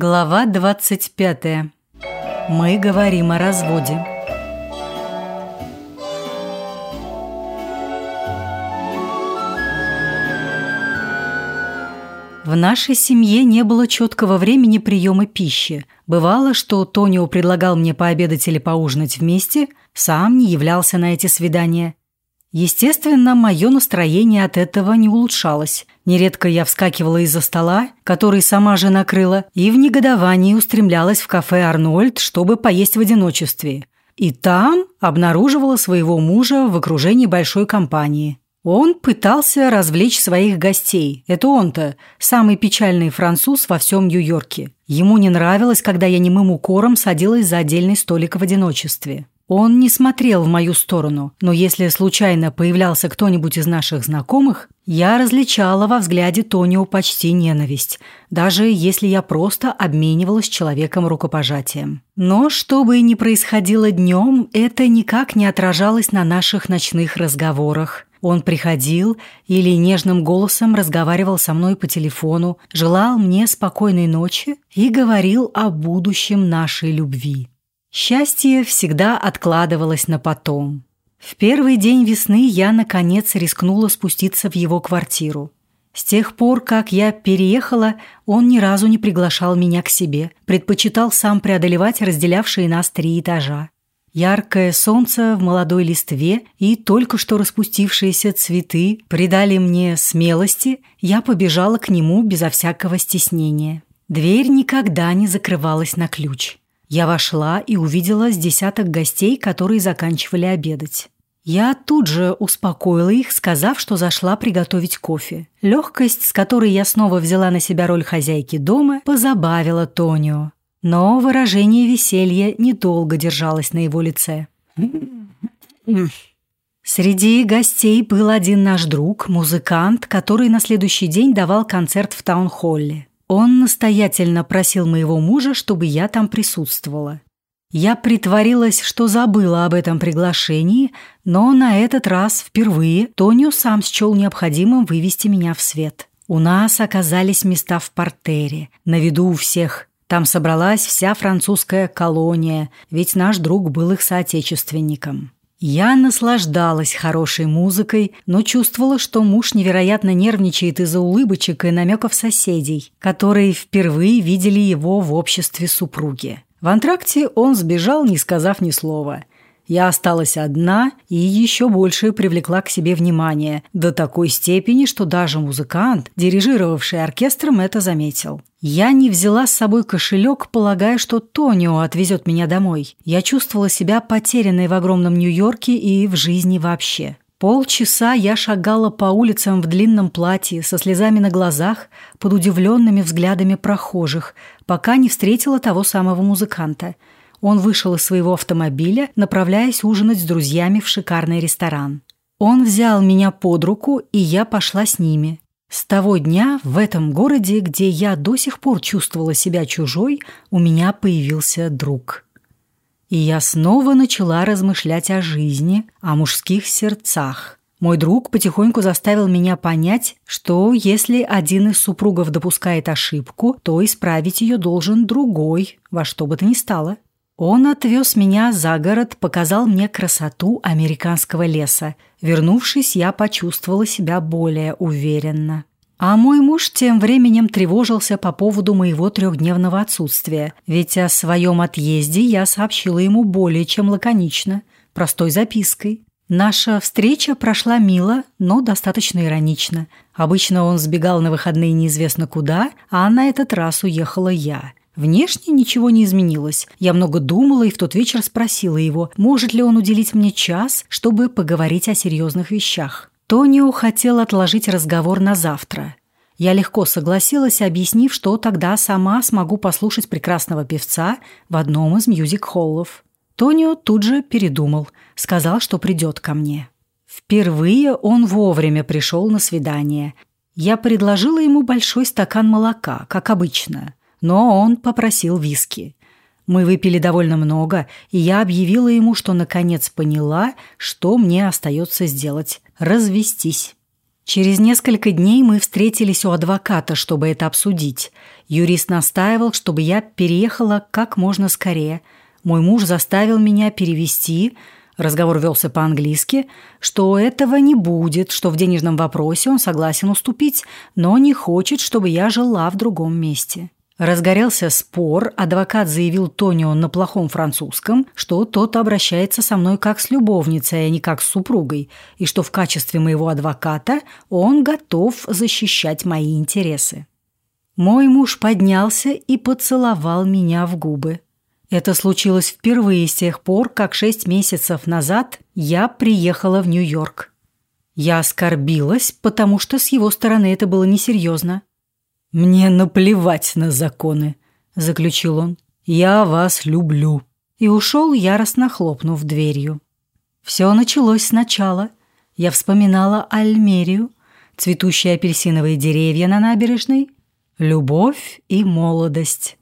Глава 25. Мы говорим о разводе. В нашей семье не было четкого времени приема пищи. Бывало, что Тонио предлагал мне пообедать или поужинать вместе, сам не являлся на эти свидания. Естественно, мое настроение от этого не улучшалось. Нередко я вскакивала из-за стола, который сама же накрыла, и в негодовании устремлялась в кафе «Арнольд», чтобы поесть в одиночестве. И там обнаруживала своего мужа в окружении большой компании. Он пытался развлечь своих гостей. Это он-то, самый печальный француз во всем Нью-Йорке. Ему не нравилось, когда я немым укором садилась за отдельный столик в одиночестве. Он не смотрел в мою сторону, но если случайно появлялся кто-нибудь из наших знакомых, я различала во взгляде Тонио почти ненависть, даже если я просто обменивалась с человеком рукопожатием. Но что бы ни происходило днем, это никак не отражалось на наших ночных разговорах. Он приходил или нежным голосом разговаривал со мной по телефону, желал мне спокойной ночи и говорил о будущем нашей любви. Счастье всегда откладывалось на потом. В первый день весны я, наконец, рискнула спуститься в его квартиру. С тех пор, как я переехала, он ни разу не приглашал меня к себе, предпочитал сам преодолевать разделявшие нас три этажа. Яркое солнце в молодой листве и только что распустившиеся цветы придали мне смелости, я побежала к нему безо всякого стеснения. Дверь никогда не закрывалась на ключ. Я вошла и увидела с десяток гостей, которые заканчивали обедать. Я тут же успокоила их, сказав, что зашла приготовить кофе. Легкость, с которой я снова взяла на себя роль хозяйки дома, позабавила Тонио. Но выражение веселья недолго держалось на его лице. Среди гостей был один наш друг, музыкант, который на следующий день давал концерт в таунхолле. Он настоятельно просил моего мужа, чтобы я там присутствовала. Я притворилась, что забыла об этом приглашении, но на этот раз впервые Тонио сам счел необходимым вывести меня в свет. У нас оказались места в портере, на виду у всех. Там собралась вся французская колония, ведь наш друг был их соотечественником. Я наслаждалась хорошей музыкой, но чувствовала, что муж невероятно нервничает из-за улыбочек и намеков соседей, которые впервые видели его в обществе супруги. В антракте он сбежал, не сказав ни слова – я осталась одна и еще больше привлекла к себе внимание, до такой степени, что даже музыкант, дирижировавший оркестром, это заметил. Я не взяла с собой кошелек, полагая, что Тонио отвезет меня домой. Я чувствовала себя потерянной в огромном Нью-Йорке и в жизни вообще. Полчаса я шагала по улицам в длинном платье, со слезами на глазах, под удивленными взглядами прохожих, пока не встретила того самого музыканта – он вышел из своего автомобиля, направляясь ужинать с друзьями в шикарный ресторан. Он взял меня под руку, и я пошла с ними. С того дня в этом городе, где я до сих пор чувствовала себя чужой, у меня появился друг. И я снова начала размышлять о жизни, о мужских сердцах. Мой друг потихоньку заставил меня понять, что если один из супругов допускает ошибку, то исправить ее должен другой, во что бы то ни стало. Он отвез меня за город, показал мне красоту американского леса. Вернувшись, я почувствовала себя более уверенно. А мой муж тем временем тревожился по поводу моего трехдневного отсутствия, ведь о своем отъезде я сообщила ему более чем лаконично, простой запиской. Наша встреча прошла мило, но достаточно иронично. Обычно он сбегал на выходные неизвестно куда, а на этот раз уехала я. Внешне ничего не изменилось. Я много думала и в тот вечер спросила его, может ли он уделить мне час, чтобы поговорить о серьезных вещах. Тонио хотел отложить разговор на завтра. Я легко согласилась, объяснив, что тогда сама смогу послушать прекрасного певца в одном из мьюзик-холлов. Тонио тут же передумал, сказал, что придет ко мне. Впервые он вовремя пришел на свидание. Я предложила ему большой стакан молока, как обычно но он попросил виски. Мы выпили довольно много, и я объявила ему, что наконец поняла, что мне остается сделать – развестись. Через несколько дней мы встретились у адвоката, чтобы это обсудить. Юрист настаивал, чтобы я переехала как можно скорее. Мой муж заставил меня перевести, разговор велся по-английски, что этого не будет, что в денежном вопросе он согласен уступить, но не хочет, чтобы я жила в другом месте. Разгорелся спор, адвокат заявил Тонио на плохом французском, что тот обращается со мной как с любовницей, а не как с супругой, и что в качестве моего адвоката он готов защищать мои интересы. Мой муж поднялся и поцеловал меня в губы. Это случилось впервые с тех пор, как шесть месяцев назад я приехала в Нью-Йорк. Я оскорбилась, потому что с его стороны это было несерьезно. «Мне наплевать на законы», – заключил он. «Я вас люблю». И ушел, яростно хлопнув дверью. Все началось сначала. Я вспоминала Альмерию, цветущие апельсиновые деревья на набережной, любовь и молодость.